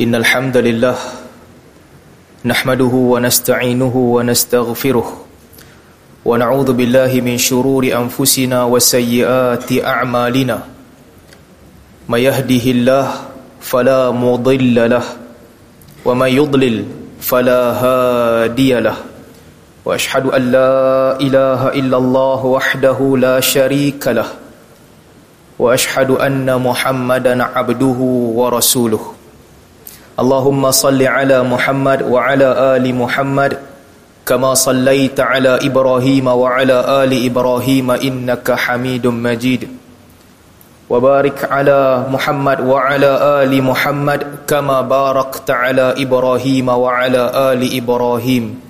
إن الحمد لله نحمده ونستعينه ونستغفره ونعوذ بالله من شرور أنفسنا وسيئات أعمالنا ما يهده الله فلا مضل له وما يضلل فلا هادي له وأشهد أن لا إله إلا الله وحده لا شريك له وأشهد أن محمدا عبده ورسوله Allahumma salli ala Muhammad wa ala ali Muhammad kama sallaita ala Ibrahim wa ala ali Ibrahim innaka Hamidum Majid. Wa barik ala Muhammad wa ala ali Muhammad kama barakta ala Ibrahim wa ala ali Ibrahim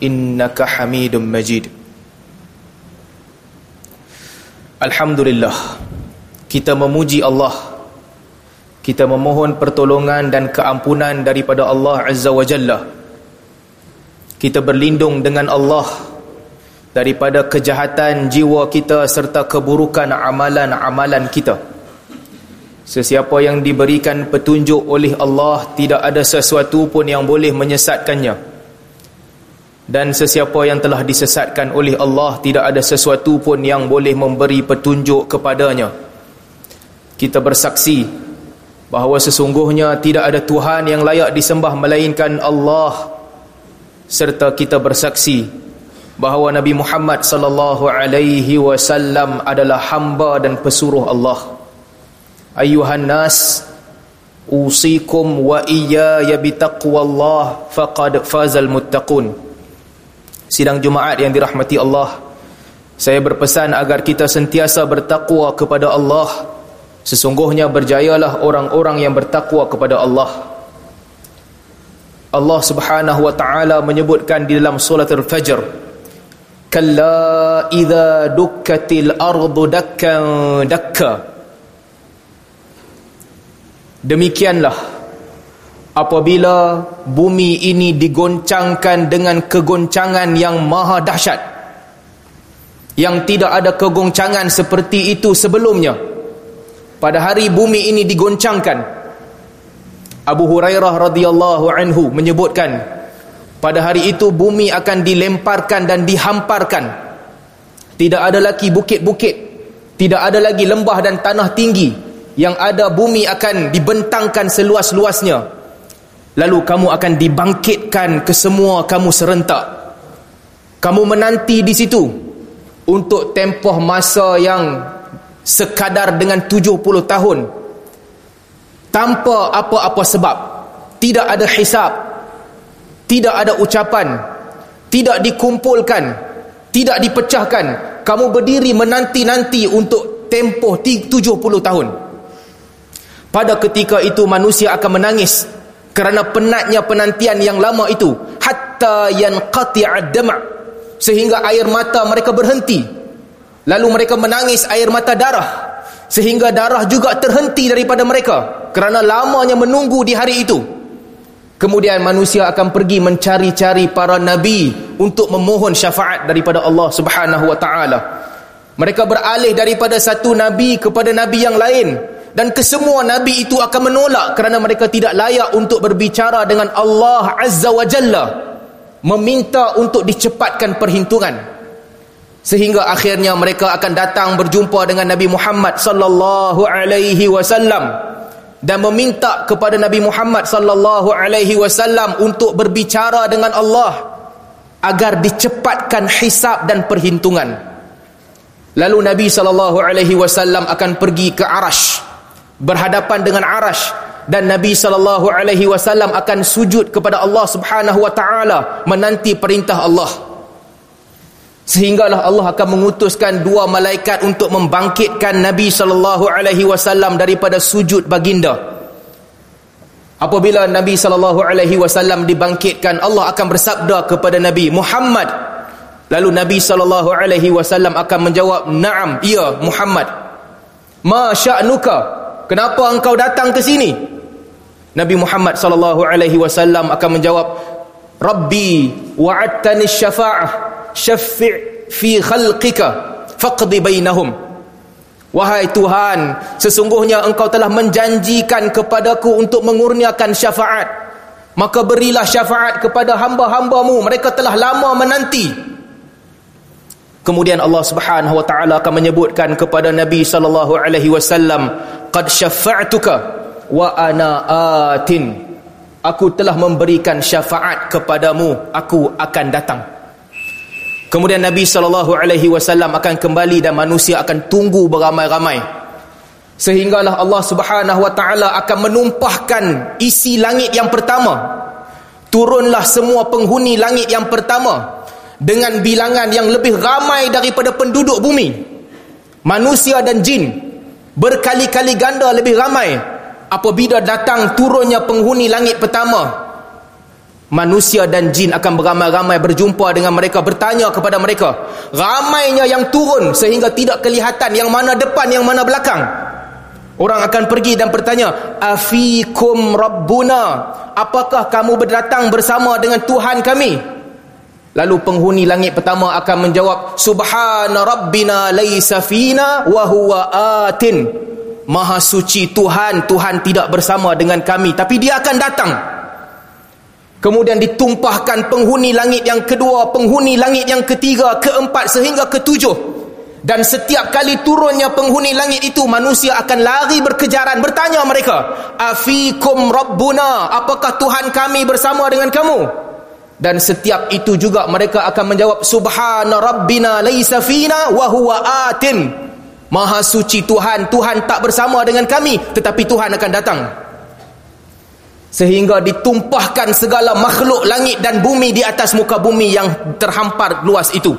innaka Hamidum Majid. Alhamdulillah. Kita memuji Allah kita memohon pertolongan dan keampunan daripada Allah Azza wa Jalla. Kita berlindung dengan Allah daripada kejahatan jiwa kita serta keburukan amalan-amalan kita. Sesiapa yang diberikan petunjuk oleh Allah tidak ada sesuatu pun yang boleh menyesatkannya. Dan sesiapa yang telah disesatkan oleh Allah tidak ada sesuatu pun yang boleh memberi petunjuk kepadanya. Kita bersaksi bahawa sesungguhnya tidak ada Tuhan yang layak disembah melainkan Allah serta kita bersaksi bahawa Nabi Muhammad sallallahu alaihi wasallam adalah hamba dan pesuruh Allah. Ayuhan nas usikum wa iyaya bitaqwallah faqad fazal muttaqun. Sidang Jumaat yang dirahmati Allah saya berpesan agar kita sentiasa bertakwa kepada Allah Sesungguhnya berjayalah orang-orang yang bertakwa kepada Allah. Allah Subhanahu wa taala menyebutkan di dalam surah Al-Fajr, "Kalla idza dukkatil ardu dakkan dakka." Demikianlah apabila bumi ini digoncangkan dengan kegoncangan yang maha dahsyat yang tidak ada kegoncangan seperti itu sebelumnya pada hari bumi ini digoncangkan. Abu Hurairah radhiyallahu anhu menyebutkan pada hari itu bumi akan dilemparkan dan dihamparkan. Tidak ada lagi bukit-bukit tidak ada lagi lembah dan tanah tinggi yang ada bumi akan dibentangkan seluas-luasnya. Lalu kamu akan dibangkitkan ke semua kamu serentak. Kamu menanti di situ untuk tempoh masa yang sekadar dengan 70 tahun. Tanpa apa-apa sebab. Tidak ada hisap tidak ada ucapan. Tidak dikumpulkan. Tidak dipecahkan. Kamu berdiri menanti-nanti untuk tempoh 70 tahun. Pada ketika itu manusia akan menangis kerana penatnya penantian yang lama itu. Hatta yanqati'ad dam' sehingga air mata mereka berhenti Lalu mereka menangis air mata darah sehingga darah juga terhenti daripada mereka kerana lamanya menunggu di hari itu. Kemudian manusia akan pergi mencari-cari para nabi untuk memohon syafaat daripada Allah Subhanahu wa taala. Mereka beralih daripada satu nabi kepada nabi yang lain dan kesemua nabi itu akan menolak kerana mereka tidak layak untuk berbicara dengan Allah Azza wa Jalla meminta untuk dicepatkan perhitungan sehingga akhirnya mereka akan datang berjumpa dengan Nabi Muhammad sallallahu alaihi wasallam dan meminta kepada Nabi Muhammad sallallahu alaihi wasallam untuk berbicara dengan Allah agar dicepatkan hisab dan perhitungan. Lalu Nabi sallallahu alaihi wasallam akan pergi ke Arash berhadapan dengan Arash dan Nabi sallallahu alaihi wasallam akan sujud kepada Allah Subhanahu wa taala menanti perintah Allah sehinggalah Allah akan mengutuskan dua malaikat untuk membangkitkan Nabi sallallahu alaihi wasallam daripada sujud baginda. Apabila Nabi sallallahu alaihi wasallam dibangkitkan Allah akan bersabda kepada Nabi Muhammad. Lalu Nabi sallallahu alaihi wasallam akan menjawab na'am ya Muhammad. Ma sya'nuka? Kenapa engkau datang ke sini? Nabi Muhammad sallallahu alaihi wasallam akan menjawab Rabbi wa'adtani syafa'ah syaffi' fi khalqika faqdi bainahum Wahai Tuhan, sesungguhnya engkau telah menjanjikan kepadaku untuk mengurniakan syafaat. Maka berilah syafaat kepada hamba-hambamu. Mereka telah lama menanti. Kemudian Allah Subhanahu wa taala akan menyebutkan kepada Nabi sallallahu alaihi wasallam, "Qad syafa'tuka wa ana atin." Aku telah memberikan syafaat kepadamu, aku akan datang. Kemudian Nabi sallallahu alaihi wasallam akan kembali dan manusia akan tunggu beramai-ramai. Sehinggalah Allah Subhanahu wa taala akan menumpahkan isi langit yang pertama. Turunlah semua penghuni langit yang pertama dengan bilangan yang lebih ramai daripada penduduk bumi. Manusia dan jin berkali-kali ganda lebih ramai apabila datang turunnya penghuni langit pertama manusia dan jin akan beramai-ramai berjumpa dengan mereka bertanya kepada mereka ramainya yang turun sehingga tidak kelihatan yang mana depan yang mana belakang? Orang akan pergi dan bertanya afikum rabbuna? Apakah kamu berdatang bersama dengan Tuhan kami? Lalu penghuni langit pertama akan menjawab subhana rabbina laysa fina wa huwa atin. Maha suci Tuhan Tuhan tidak bersama dengan kami tapi dia akan datang Kemudian ditumpahkan penghuni langit yang kedua, penghuni langit yang ketiga, keempat sehingga ketujuh. Dan setiap kali turunnya penghuni langit itu, manusia akan lari berkejaran, bertanya mereka, Afikum Rabbuna, apakah Tuhan kami bersama dengan kamu? Dan setiap itu juga mereka akan menjawab, Subhana Rabbina laysa fina wa huwa atin. Maha suci Tuhan, Tuhan tak bersama dengan kami, tetapi Tuhan akan datang sehingga ditumpahkan segala makhluk langit dan bumi di atas muka bumi yang terhampar luas itu.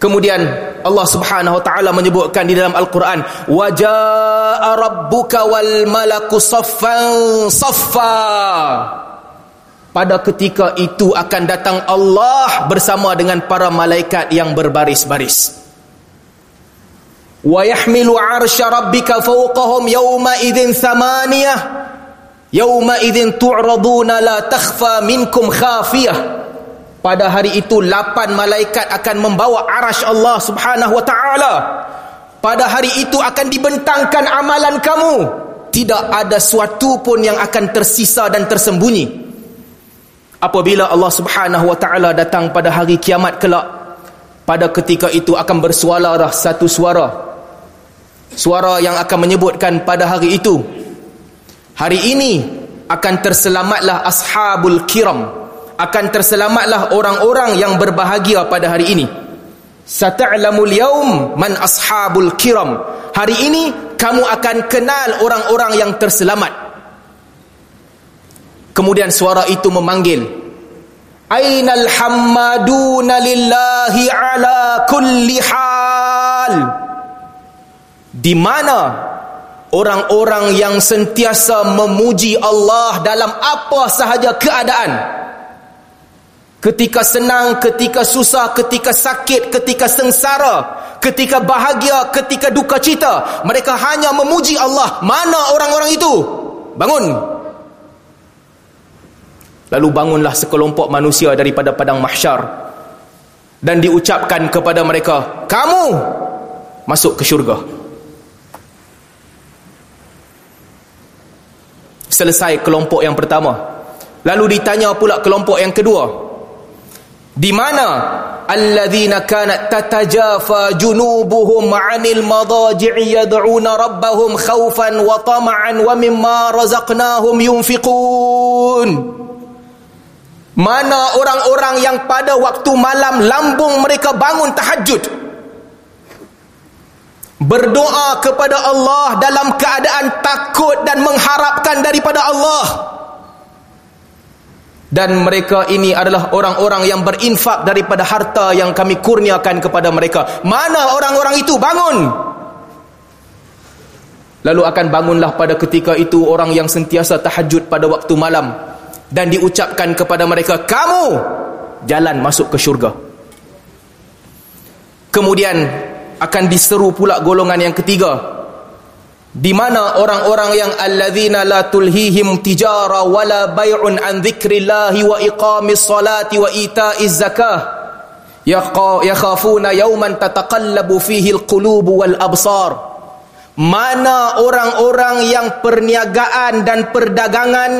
Kemudian Allah Subhanahu wa taala menyebutkan di dalam Al-Quran wajaa rabbuka wal malaku saffan saffa. Pada ketika itu akan datang Allah bersama dengan para malaikat yang berbaris-baris. Wa yahmilu 'arsya rabbika fawqahum yawma idzin thamaniyah Yauma idzin tu'raduna la takhfa minkum khafiyah. Pada hari itu lapan malaikat akan membawa arash Allah Subhanahu wa taala. Pada hari itu akan dibentangkan amalan kamu. Tidak ada suatu pun yang akan tersisa dan tersembunyi. Apabila Allah Subhanahu wa taala datang pada hari kiamat kelak, pada ketika itu akan bersuara satu suara. Suara yang akan menyebutkan pada hari itu Hari ini akan terselamatlah ashabul kiram. Akan terselamatlah orang-orang yang berbahagia pada hari ini. Sata'lamul yaum man ashabul kiram. Hari ini kamu akan kenal orang-orang yang terselamat. Kemudian suara itu memanggil. Ainal hammaduna lillahi ala kulli hal. Di mana orang-orang yang sentiasa memuji Allah dalam apa sahaja keadaan. Ketika senang, ketika susah, ketika sakit, ketika sengsara ketika bahagia, ketika duka cita mereka hanya memuji Allah. Mana orang-orang itu? bangun. Lalu bangunlah sekelompok manusia daripada padang mahsyar dan diucapkan kepada mereka kamu masuk ke syurga selesai kelompok yang pertama. Lalu ditanya pula kelompok yang kedua. Di mana? Alladzina kanat tatajafa junubuhum 'anil madaji'i yad'una rabbahum khaufan wa tama'an wa mimma razaqnahum yunfiqun. Mana orang-orang yang pada waktu malam lambung mereka bangun tahajud berdoa kepada Allah dalam keadaan takut dan mengharapkan daripada Allah. Dan mereka ini adalah orang-orang yang berinfak daripada harta yang kami kurniakan kepada mereka. Mana orang-orang itu? Bangun! Lalu akan bangunlah pada ketika itu orang yang sentiasa tahajud pada waktu malam dan diucapkan kepada mereka kamu! Jalan masuk ke syurga. Kemudian akan diseru pula golongan yang ketiga di mana orang-orang yang alladzina la tulhihim tijara wala bai'un an dzikrillahi wa iqamis salati wa ita'iz zakah yakhafuna yawman tataqallabu fihi alqulubu wal absar mana orang-orang yang perniagaan dan perdagangan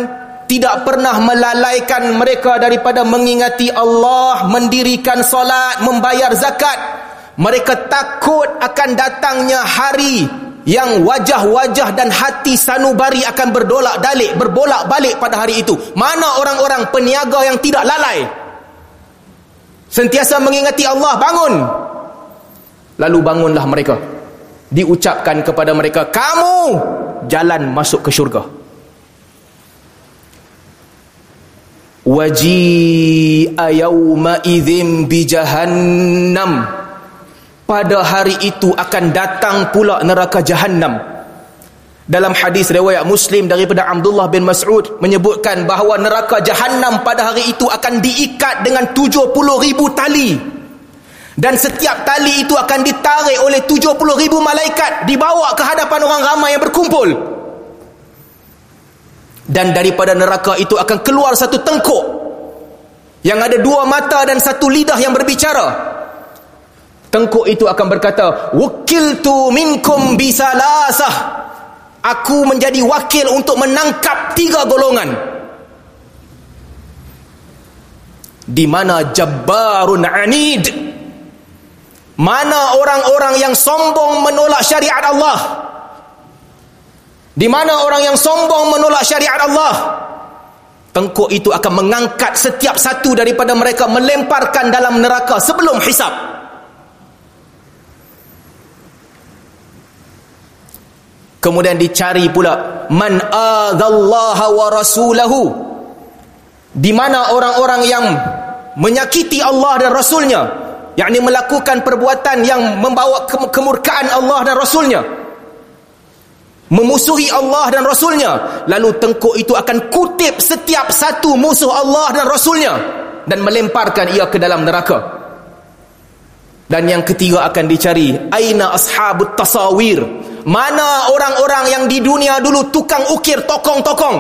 tidak pernah melalaikan mereka daripada mengingati Allah, mendirikan solat, membayar zakat. Mereka takut akan datangnya hari yang wajah-wajah dan hati sanubari akan berdolak dalik, berbolak balik pada hari itu. Mana orang-orang peniaga yang tidak lalai? Sentiasa mengingati Allah, bangun. Lalu bangunlah mereka. Diucapkan kepada mereka, kamu jalan masuk ke syurga. Waji'a yawma idhim bi jahannam. Pada hari itu akan datang pula neraka jahannam. Dalam hadis riwayat Muslim daripada Abdullah bin Mas'ud menyebutkan bahawa neraka jahanam pada hari itu akan diikat dengan 70 ribu tali. Dan setiap tali itu akan ditarik oleh 70 ribu malaikat dibawa ke hadapan orang ramai yang berkumpul. Dan daripada neraka itu akan keluar satu tengkuk yang ada dua mata dan satu lidah yang berbicara. Tengkuk itu akan berkata, "Wukiltu minkum bisalasah." Aku menjadi wakil untuk menangkap tiga golongan. Di mana Jabbarun Anid? Mana orang-orang yang sombong menolak syariat Allah? Di mana orang yang sombong menolak syariat Allah? Tengkuk itu akan mengangkat setiap satu daripada mereka melemparkan dalam neraka sebelum hisap. Kemudian dicari pula man adallaha wa rasulahu. Di mana orang-orang yang menyakiti Allah dan Rasulnya, yakni melakukan perbuatan yang membawa kemurkaan Allah dan Rasulnya. Memusuhi Allah dan Rasulnya, lalu tengkuk itu akan kutip setiap satu musuh Allah dan Rasulnya dan melemparkan ia ke dalam neraka. Dan yang ketiga akan dicari aina ashabut tasawir mana orang-orang yang di dunia dulu tukang ukir tokong-tokong?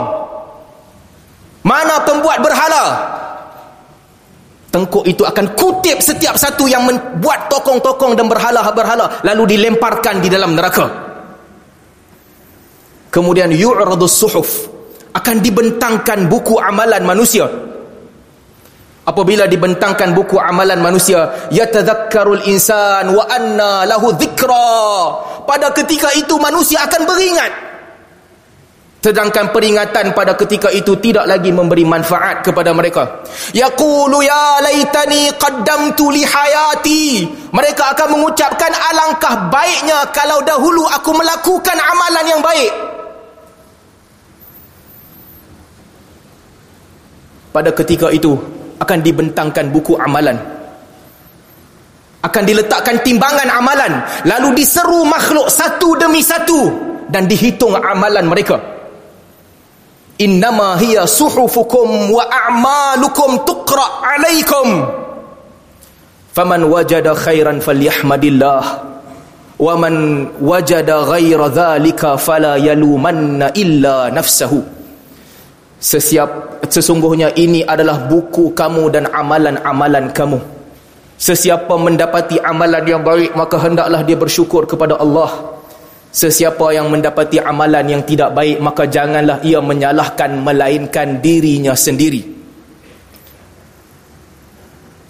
Mana pembuat berhala? Tengkuk itu akan kutip setiap satu yang membuat tokong-tokong dan berhala-berhala lalu dilemparkan di dalam neraka. Kemudian yu'radus suhuf akan dibentangkan buku amalan manusia apabila dibentangkan buku amalan manusia yatadhakkarul insan wa anna lahu dhikra pada ketika itu manusia akan beringat. Sedangkan peringatan pada ketika itu tidak lagi memberi manfaat kepada mereka. Yaqulu ya laitani qaddamtu li hayati. Mereka akan mengucapkan alangkah baiknya kalau dahulu aku melakukan amalan yang baik. Pada ketika itu akan dibentangkan buku amalan akan diletakkan timbangan amalan lalu diseru makhluk satu demi satu dan dihitung amalan mereka. Innama hiya suhufukum wa a'malukum tuqra alaikum. Faman wajada khairan falyahmadillah wa man wajada ghaira dhalika fala yalumanna illa nafsahu. Sesiap sesungguhnya ini adalah buku kamu dan amalan-amalan kamu. Sesiapa mendapati amalan yang baik maka hendaklah dia bersyukur kepada Allah. Sesiapa yang mendapati amalan yang tidak baik maka janganlah ia menyalahkan melainkan dirinya sendiri.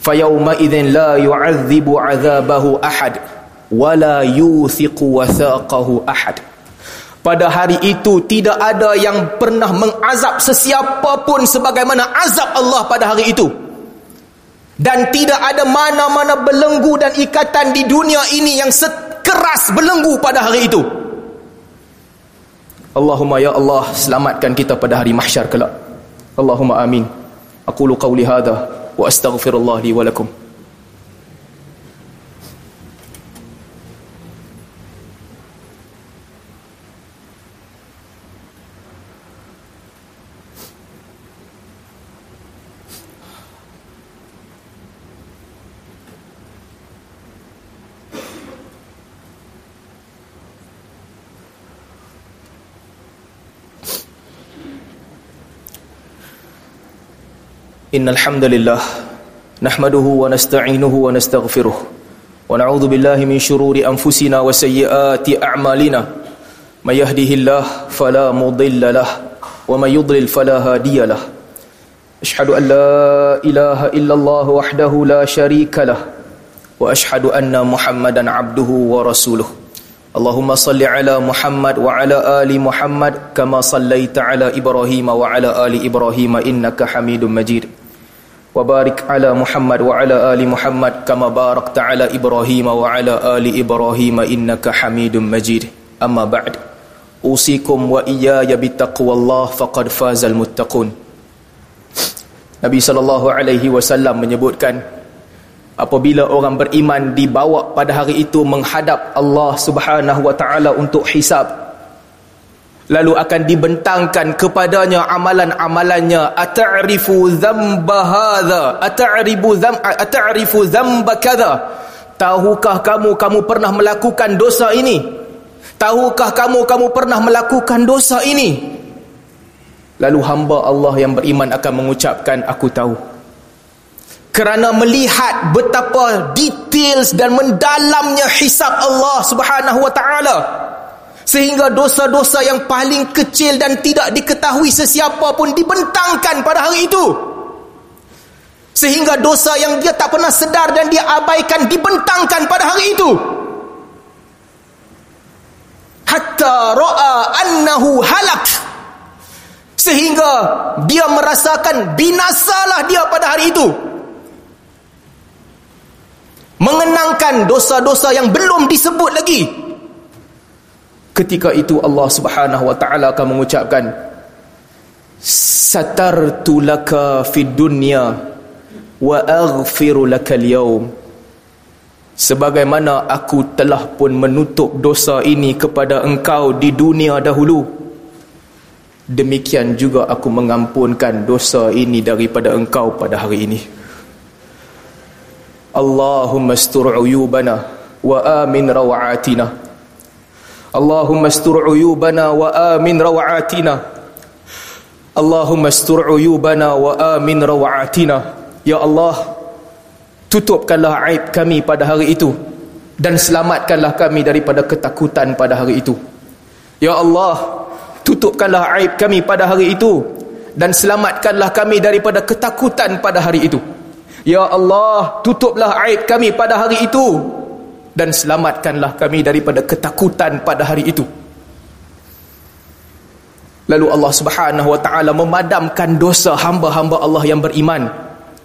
Fayauma idzin la yu'adzibu 'adzabahu ahad wa la yuthiqu wathaqahu ahad pada hari itu tidak ada yang pernah mengazab sesiapa pun sebagaimana azab Allah pada hari itu dan tidak ada mana-mana belenggu dan ikatan di dunia ini yang sekeras belenggu pada hari itu. Allahumma ya Allah selamatkan kita pada hari mahsyar kelak. Allahumma amin. Aqulu qawli hadha wa astaghfirullah li wa lakum إن الحمد لله نحمده ونستعينه ونستغفره ونعوذ بالله من شرور أنفسنا وسيئات أعمالنا من يهده الله فلا مضل له ومن يضلل فلا هادي له أشهد أن لا إله إلا الله وحده لا شريك له وأشهد أن محمدا عبده ورسوله اللهم صل على محمد وعلى آل محمد كما صليت على إبراهيم وعلى آل إبراهيم إنك حميد مجيد وبارك على محمد وعلى آل محمد كما باركت على إبراهيم وعلى آل إبراهيم إنك حميد مجيد أما بعد أوصيكم وإياي بتقوى الله فقد فاز المتقون Nabi sallallahu alaihi wasallam menyebutkan apabila orang beriman dibawa pada hari itu menghadap Allah Subhanahu wa taala untuk hisab lalu akan dibentangkan kepadanya amalan-amalannya. Ata'rifu dhanba hadha? Ata'rifu dham ata'rifu dhanba kadha? Tahukah kamu kamu pernah melakukan dosa ini? Tahukah kamu kamu pernah melakukan dosa ini? Lalu hamba Allah yang beriman akan mengucapkan aku tahu. Kerana melihat betapa details dan mendalamnya hisab Allah Subhanahu wa taala. Sehingga dosa-dosa yang paling kecil dan tidak diketahui sesiapa pun dibentangkan pada hari itu. Sehingga dosa yang dia tak pernah sedar dan dia abaikan dibentangkan pada hari itu. Hatta ra'a annahu halak sehingga dia merasakan binasalah dia pada hari itu mengenangkan dosa-dosa yang belum disebut lagi ketika itu Allah Subhanahu wa taala akan mengucapkan satartu laka fid dunya wa aghfiru laka al sebagaimana aku telah pun menutup dosa ini kepada engkau di dunia dahulu demikian juga aku mengampunkan dosa ini daripada engkau pada hari ini. Allahumma astur uyubana wa amin rawatina Allahumma astur uyubana wa amin rawatina. Allahumma astur uyubana wa amin rawatina. Ya Allah tutupkanlah aib kami pada hari itu dan selamatkanlah kami daripada ketakutan pada hari itu. Ya Allah tutupkanlah aib kami pada hari itu dan selamatkanlah kami daripada ketakutan pada hari itu. Ya Allah tutuplah aib kami pada hari itu dan selamatkanlah kami daripada ketakutan pada hari itu. Lalu Allah Subhanahu wa taala memadamkan dosa hamba-hamba Allah yang beriman.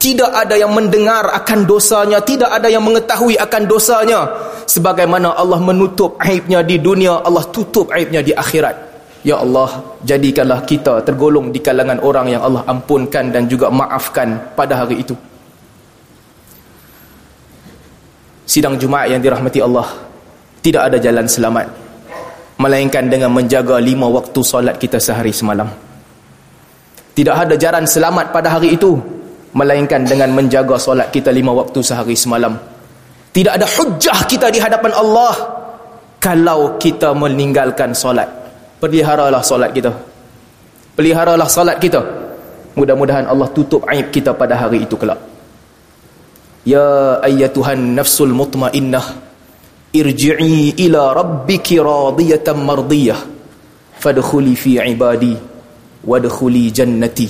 Tidak ada yang mendengar akan dosanya tidak ada yang mengetahui akan dosanya. Sebagaimana Allah menutup aibnya di dunia Allah tutup aibnya di akhirat. Ya Allah, jadikanlah kita tergolong di kalangan orang yang Allah ampunkan dan juga maafkan pada hari itu. Sidang Jumaat yang dirahmati Allah, tidak ada jalan selamat. Melainkan dengan menjaga lima waktu solat kita sehari semalam. Tidak ada jalan selamat pada hari itu, melainkan dengan menjaga solat kita lima waktu sehari semalam. Tidak ada hujah kita di hadapan Allah, kalau kita meninggalkan solat peliharalah solat kita peliharalah solat kita mudah-mudahan Allah tutup aib kita pada hari itu kelak ya ayyatuhan nafsul mutmainnah irji'i ila rabbiki radiyatan mardiyah. Fadkhuli fi ibadi wadkhuli jannati.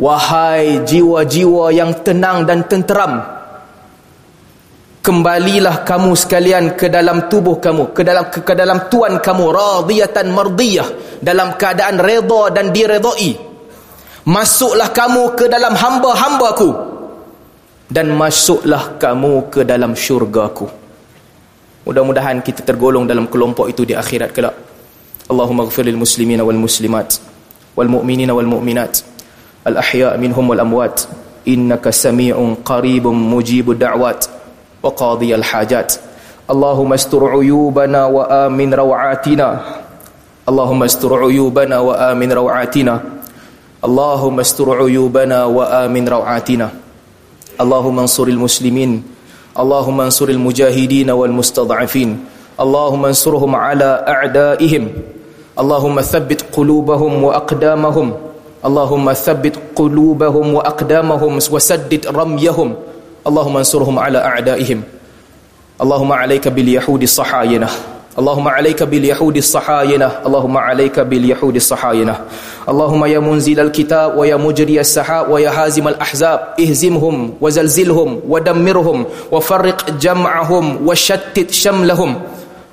Wahai jiwa-jiwa yang tenang dan tenteram kembalilah kamu sekalian ke dalam tubuh kamu ke dalam ke, ke dalam tuan kamu radiyatan mardiyah dalam keadaan redha dan diredai masuklah kamu ke dalam hamba-hambaku dan masuklah kamu ke dalam syurgaku. Mudah-mudahan kita tergolong dalam kelompok itu di akhirat kelak. Allahumma ghafir lil muslimina wal muslimat wal mu'minina wal mu'minat al ahya' minhum wal amwat innaka sami'un qaribun mujibud da'wat wa qadiyal hajat. Allahumma astur 'uyubana wa amin rawatina. Allahumma astur 'uyubana wa amin rawatina. Allahumma astur 'uyubana wa amin rawatina. اللهم انصر المسلمين اللهم انصر المجاهدين والمستضعفين اللهم انصرهم على اعدائهم اللهم ثبت قلوبهم واقدامهم اللهم ثبت قلوبهم واقدامهم وسدد رميهم اللهم انصرهم على اعدائهم اللهم عليك باليهود الصحاينه اللهم عليك باليهود الصحاينة اللهم عليك باليهود الصحاينة. اللهم يا منزل الكتاب ويا مجري السحاب ويا هازم الأحزاب اهزمهم وزلزلهم ودمرهم وفرق جمعهم وشتت شملهم.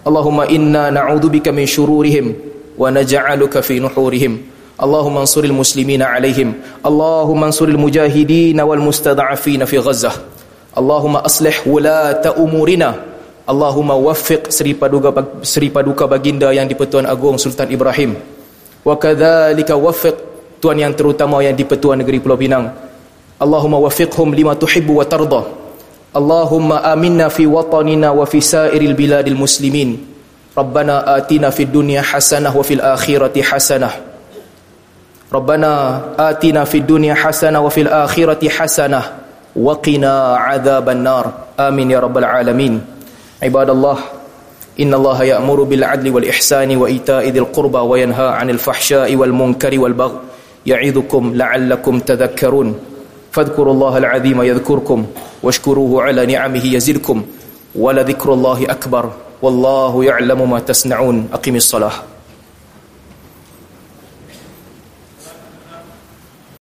اللهم إنا نعوذ بك من شرورهم ونجعلك في نحورهم. اللهم انصر المسلمين عليهم. اللهم انصر المجاهدين والمستضعفين في غزة. اللهم أصلح ولاة أمورنا. Allahumma waffiq Seri Paduka, Seri Paduka Baginda yang di-Pertuan Agong Sultan Ibrahim. Wa kadzalika waffiq tuan yang terutama yang di-Pertuan Negeri Pulau Pinang. Allahumma waffiqhum lima tuhibbu wa tarda. Allahumma aminna fi watanina wa fi sairil biladil muslimin. Rabbana atina fid dunya hasanah wa fil akhirati hasanah. Rabbana atina fid dunya hasanah wa fil akhirati hasanah. Wa qina adzaban nar. Amin ya rabbal alamin عباد الله إن الله يأمر بالعدل والإحسان وإيتاء ذي القربى وينهى عن الفحشاء والمنكر والبغي. يعظكم لعلكم تذكرون. فاذكروا الله العظيم يذكركم واشكروه على نعمه يزدكم. ولذكر الله أكبر. والله يعلم ما تصنعون. أقم الصلاة.